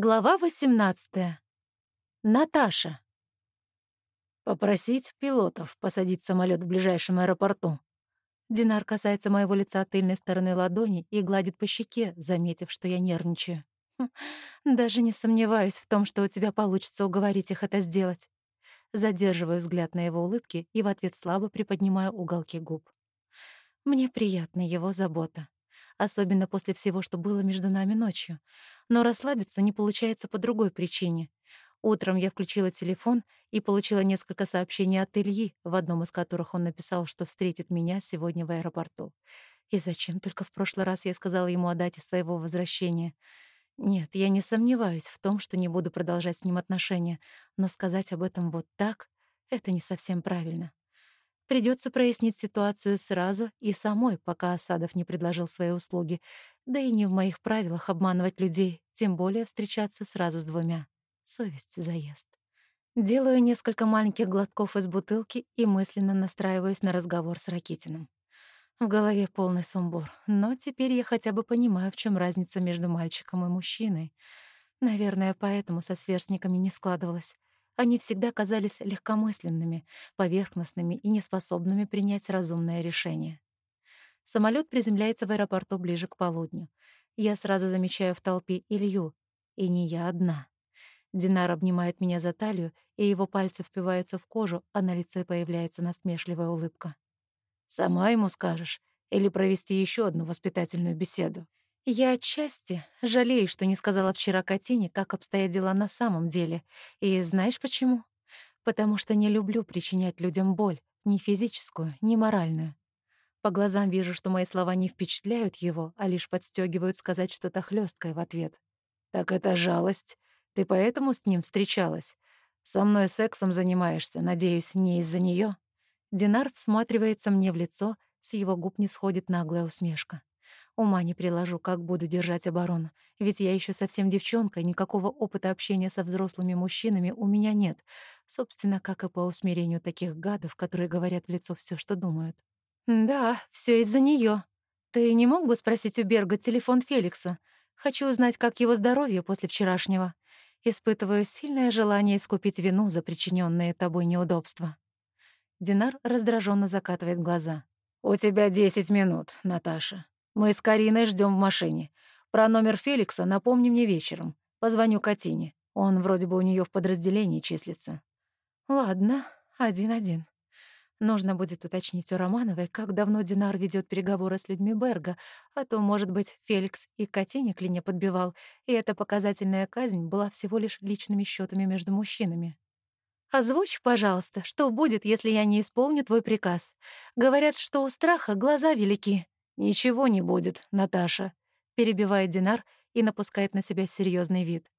Глава 18. Наташа. Попросить пилотов посадить самолет в ближайшем аэропорту. Динар касается моего лица тыльной стороной ладони и гладит по щеке, заметив, что я нервничаю. Хм, даже не сомневаюсь в том, что у тебя получится уговорить их это сделать. Задерживаю взгляд на его улыбки и в ответ слабо приподнимаю уголки губ. Мне приятна его забота особенно после всего, что было между нами ночью. Но расслабиться не получается по другой причине. Утром я включила телефон и получила несколько сообщений от Ильи, в одном из которых он написал, что встретит меня сегодня в аэропорту. И зачем только в прошлый раз я сказала ему о дате своего возвращения? Нет, я не сомневаюсь в том, что не буду продолжать с ним отношения, но сказать об этом вот так — это не совсем правильно. Придется прояснить ситуацию сразу и самой, пока Асадов не предложил свои услуги. Да и не в моих правилах обманывать людей, тем более встречаться сразу с двумя. Совесть заест. Делаю несколько маленьких глотков из бутылки и мысленно настраиваюсь на разговор с Ракитиным. В голове полный сумбур, но теперь я хотя бы понимаю, в чем разница между мальчиком и мужчиной. Наверное, поэтому со сверстниками не складывалось. Они всегда казались легкомысленными, поверхностными и неспособными принять разумное решение. Самолет приземляется в аэропорту ближе к полудню. Я сразу замечаю в толпе Илью, и не я одна. Динар обнимает меня за талию, и его пальцы впиваются в кожу, а на лице появляется насмешливая улыбка. «Сама ему скажешь? Или провести еще одну воспитательную беседу?» Я отчасти жалею, что не сказала вчера Катине, как обстоят дела на самом деле. И знаешь почему? Потому что не люблю причинять людям боль, ни физическую, ни моральную. По глазам вижу, что мои слова не впечатляют его, а лишь подстегивают сказать что-то хлесткое в ответ. «Так это жалость. Ты поэтому с ним встречалась? Со мной сексом занимаешься, надеюсь, не из-за нее. Динар всматривается мне в лицо, с его губ не сходит наглая усмешка. Ума не приложу, как буду держать оборону. Ведь я еще совсем девчонка, никакого опыта общения со взрослыми мужчинами у меня нет. Собственно, как и по усмирению таких гадов, которые говорят в лицо все, что думают. «Да, все из-за нее. Ты не мог бы спросить у Берга телефон Феликса? Хочу узнать, как его здоровье после вчерашнего. Испытываю сильное желание искупить вину за причиненные тобой неудобства». Динар раздраженно закатывает глаза. «У тебя десять минут, Наташа. Мы с Кариной ждем в машине. Про номер Феликса напомни мне вечером. Позвоню Катине. Он вроде бы у нее в подразделении числится. Ладно, один-один. Нужно будет уточнить у Романовой, как давно Динар ведет переговоры с людьми Берга, а то, может быть, Феликс и Катине клине подбивал, и эта показательная казнь была всего лишь личными счетами между мужчинами. «Озвучь, пожалуйста, что будет, если я не исполню твой приказ. Говорят, что у страха глаза велики». «Ничего не будет, Наташа», — перебивает Динар и напускает на себя серьезный вид.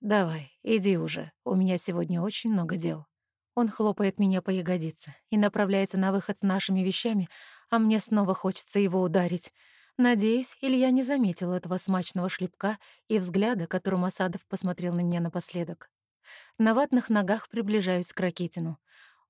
«Давай, иди уже, у меня сегодня очень много дел». Он хлопает меня по ягодице и направляется на выход с нашими вещами, а мне снова хочется его ударить. Надеюсь, Илья не заметил этого смачного шлепка и взгляда, которым Асадов посмотрел на меня напоследок. На ватных ногах приближаюсь к Ракитину.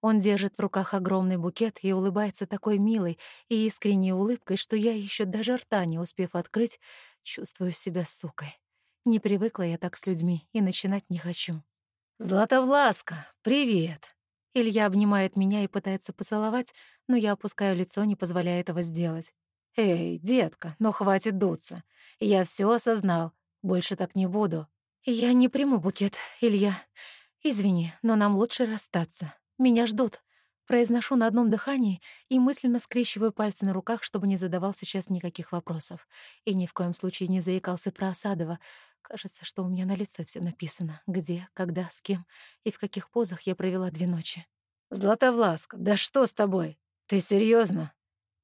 Он держит в руках огромный букет и улыбается такой милой и искренней улыбкой, что я еще даже рта не успев открыть, чувствую себя сукой. Не привыкла я так с людьми и начинать не хочу. «Златовласка, привет!» Илья обнимает меня и пытается поцеловать, но я опускаю лицо, не позволяя этого сделать. «Эй, детка, ну хватит дуться. Я все осознал. Больше так не буду». «Я не приму букет, Илья. Извини, но нам лучше расстаться. Меня ждут. Произношу на одном дыхании и мысленно скрещиваю пальцы на руках, чтобы не задавал сейчас никаких вопросов. И ни в коем случае не заикался про Осадова. Кажется, что у меня на лице все написано. Где, когда, с кем и в каких позах я провела две ночи. «Златовласка, да что с тобой? Ты серьезно?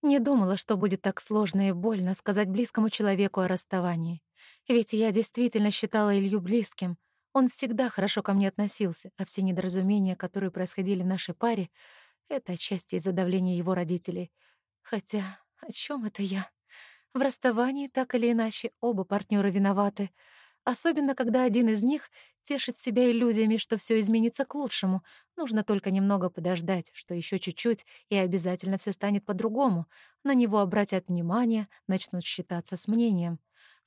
Не думала, что будет так сложно и больно сказать близкому человеку о расставании. Ведь я действительно считала Илью близким — он всегда хорошо ко мне относился, а все недоразумения, которые происходили в нашей паре, это отчасти из-за давления его родителей. Хотя о чем это я? В расставании так или иначе оба партнера виноваты, особенно когда один из них тешит себя иллюзиями, что все изменится к лучшему. Нужно только немного подождать, что еще чуть-чуть, и обязательно все станет по-другому. На него обратят внимание, начнут считаться с мнением.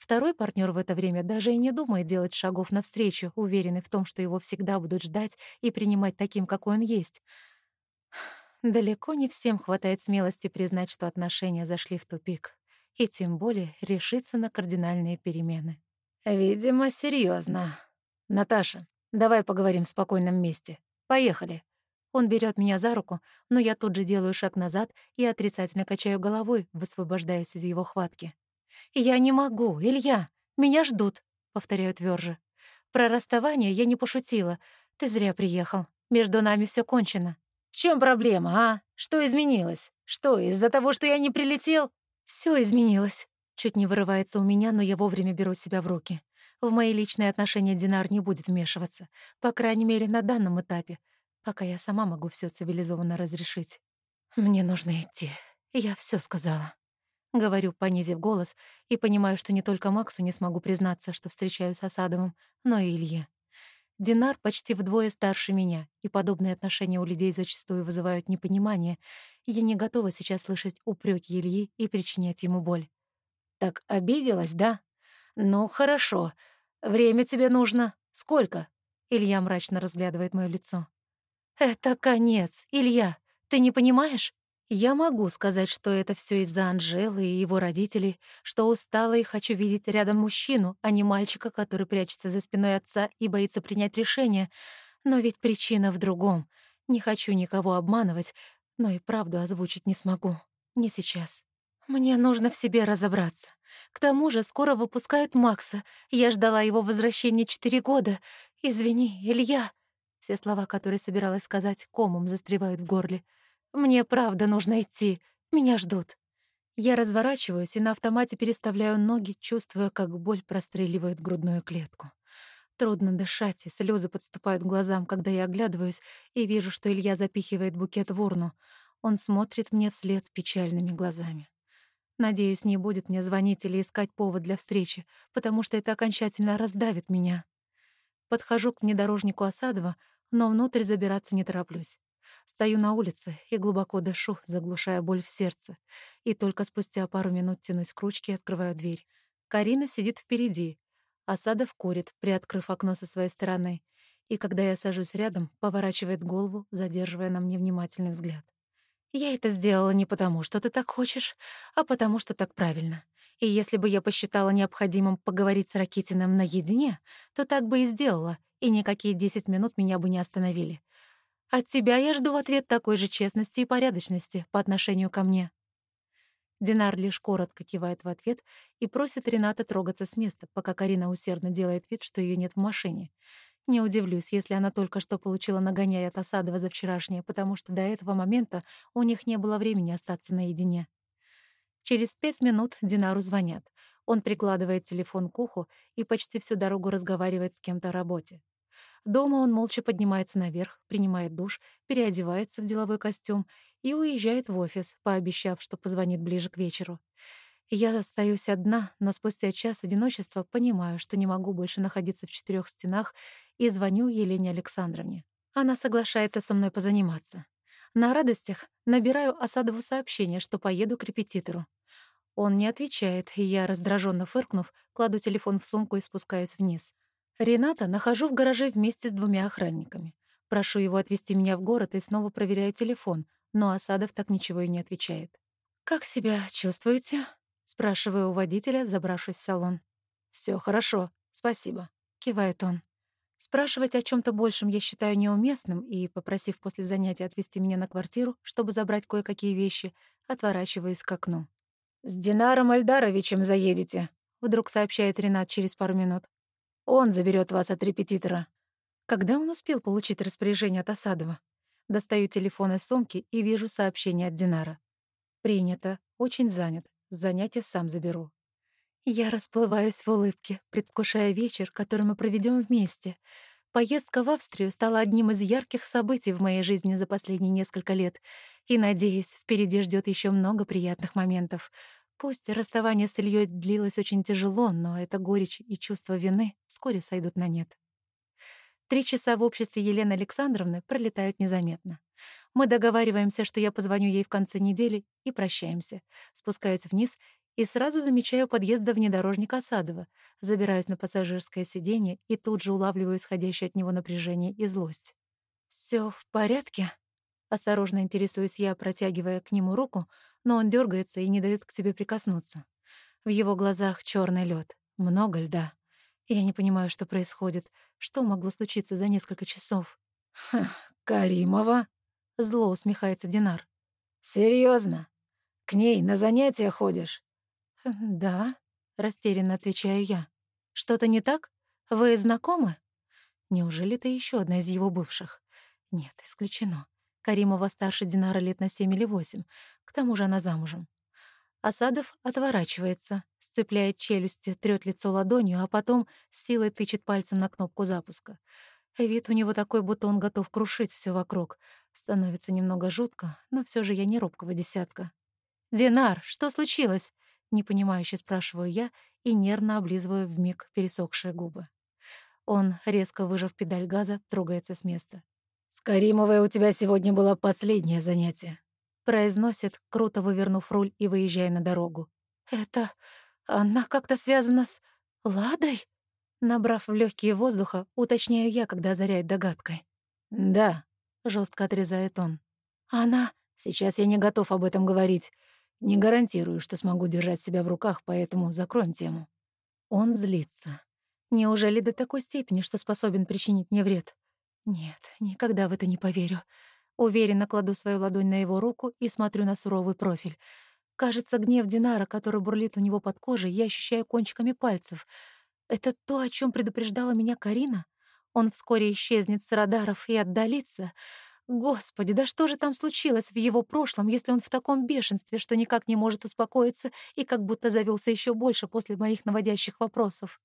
Второй партнер в это время даже и не думает делать шагов навстречу, уверенный в том, что его всегда будут ждать и принимать таким, какой он есть. Далеко не всем хватает смелости признать, что отношения зашли в тупик, и тем более решиться на кардинальные перемены. «Видимо, серьезно. Наташа, давай поговорим в спокойном месте. Поехали». Он берет меня за руку, но я тут же делаю шаг назад и отрицательно качаю головой, высвобождаясь из его хватки. «Я не могу, Илья! Меня ждут!» — повторяю тверже. «Про расставание я не пошутила. Ты зря приехал. Между нами все кончено». «В чем проблема, а? Что изменилось? Что, из-за того, что я не прилетел?» Все изменилось. Чуть не вырывается у меня, но я вовремя беру себя в руки. В мои личные отношения Динар не будет вмешиваться, по крайней мере, на данном этапе пока я сама могу все цивилизованно разрешить. Мне нужно идти. Я все сказала. Говорю, понизив голос, и понимаю, что не только Максу не смогу признаться, что встречаюсь с Осадовым, но и Илье. Динар почти вдвое старше меня, и подобные отношения у людей зачастую вызывают непонимание. Я не готова сейчас слышать упреки Ильи и причинять ему боль. «Так обиделась, да? Ну, хорошо. Время тебе нужно. Сколько?» Илья мрачно разглядывает моё лицо. «Это конец, Илья, ты не понимаешь? Я могу сказать, что это все из-за Анжелы и его родителей, что устала и хочу видеть рядом мужчину, а не мальчика, который прячется за спиной отца и боится принять решение. Но ведь причина в другом. Не хочу никого обманывать, но и правду озвучить не смогу. Не сейчас. Мне нужно в себе разобраться. К тому же скоро выпускают Макса. Я ждала его возвращения четыре года. Извини, Илья. Все слова, которые собиралась сказать, комом застревают в горле. «Мне правда нужно идти. Меня ждут». Я разворачиваюсь и на автомате переставляю ноги, чувствуя, как боль простреливает грудную клетку. Трудно дышать, и слезы подступают к глазам, когда я оглядываюсь и вижу, что Илья запихивает букет в урну. Он смотрит мне вслед печальными глазами. Надеюсь, не будет мне звонить или искать повод для встречи, потому что это окончательно раздавит меня. Подхожу к внедорожнику Осадова, но внутрь забираться не тороплюсь. Стою на улице и глубоко дышу, заглушая боль в сердце. И только спустя пару минут тянусь к ручке и открываю дверь. Карина сидит впереди. Осадов курит, приоткрыв окно со своей стороны. И когда я сажусь рядом, поворачивает голову, задерживая на мне внимательный взгляд. «Я это сделала не потому, что ты так хочешь, а потому, что так правильно. И если бы я посчитала необходимым поговорить с Ракитиным наедине, то так бы и сделала, и никакие десять минут меня бы не остановили. От тебя я жду в ответ такой же честности и порядочности по отношению ко мне. Динар лишь коротко кивает в ответ и просит Рената трогаться с места, пока Карина усердно делает вид, что ее нет в машине. Не удивлюсь, если она только что получила нагоняй от Осадова за вчерашнее, потому что до этого момента у них не было времени остаться наедине. Через пять минут Динару звонят. Он прикладывает телефон к уху и почти всю дорогу разговаривает с кем-то о работе. Дома он молча поднимается наверх, принимает душ, переодевается в деловой костюм и уезжает в офис, пообещав, что позвонит ближе к вечеру. Я остаюсь одна, но спустя час одиночества понимаю, что не могу больше находиться в четырех стенах, и звоню Елене Александровне. Она соглашается со мной позаниматься. На радостях набираю Осадову сообщение, что поеду к репетитору. Он не отвечает, и я, раздраженно фыркнув, кладу телефон в сумку и спускаюсь вниз. Рената нахожу в гараже вместе с двумя охранниками. Прошу его отвезти меня в город и снова проверяю телефон, но Осадов так ничего и не отвечает. «Как себя чувствуете?» — спрашиваю у водителя, забравшись в салон. Все хорошо, спасибо», — кивает он. Спрашивать о чем то большем я считаю неуместным, и, попросив после занятия отвезти меня на квартиру, чтобы забрать кое-какие вещи, отворачиваюсь к окну. «С Динаром Альдаровичем заедете», — вдруг сообщает Ренат через пару минут. «Он заберет вас от репетитора». Когда он успел получить распоряжение от Осадова? Достаю телефон из сумки и вижу сообщение от Динара. «Принято. Очень занят. Занятие сам заберу». Я расплываюсь в улыбке, предвкушая вечер, который мы проведем вместе. Поездка в Австрию стала одним из ярких событий в моей жизни за последние несколько лет, и, надеюсь, впереди ждет еще много приятных моментов. Пусть расставание с Ильей длилось очень тяжело, но эта горечь и чувство вины вскоре сойдут на нет. Три часа в обществе Елены Александровны пролетают незаметно. Мы договариваемся, что я позвоню ей в конце недели, и прощаемся. Спускаюсь вниз и сразу замечаю подъезд до внедорожника Садова, забираюсь на пассажирское сиденье и тут же улавливаю исходящее от него напряжение и злость. Все в порядке?» Осторожно интересуюсь я, протягивая к нему руку, но он дергается и не дает к тебе прикоснуться. В его глазах черный лед, много льда. Я не понимаю, что происходит, что могло случиться за несколько часов. «Ха, Каримова?» — зло усмехается Динар. Серьезно? К ней на занятия ходишь?» «Да», — растерянно отвечаю я. «Что-то не так? Вы знакомы?» Неужели ты еще одна из его бывших? Нет, исключено. Каримова старше Динара лет на семь или восемь. К тому же она замужем. Асадов отворачивается, сцепляет челюсти, трёт лицо ладонью, а потом с силой тычет пальцем на кнопку запуска. Вид у него такой, будто он готов крушить все вокруг. Становится немного жутко, но все же я не робкого десятка. «Динар, что случилось?» — непонимающе спрашиваю я и нервно облизываю вмиг пересохшие губы. Он, резко выжав педаль газа, трогается с места. «С Каримовой у тебя сегодня было последнее занятие», — произносит, круто вывернув руль и выезжая на дорогу. «Это... она как-то связана с... Ладой?» Набрав в легкие воздуха, уточняю я, когда озаряет догадкой. «Да», — жестко отрезает он. «Она... Сейчас я не готов об этом говорить. Не гарантирую, что смогу держать себя в руках, поэтому закроем тему». Он злится. Неужели до такой степени, что способен причинить мне вред? Нет, никогда в это не поверю. Уверенно кладу свою ладонь на его руку и смотрю на суровый профиль. Кажется, гнев Динара, который бурлит у него под кожей, я ощущаю кончиками пальцев — это то, о чем предупреждала меня Карина? Он вскоре исчезнет с радаров и отдалится. Господи, да что же там случилось в его прошлом, если он в таком бешенстве, что никак не может успокоиться и как будто завелся еще больше после моих наводящих вопросов?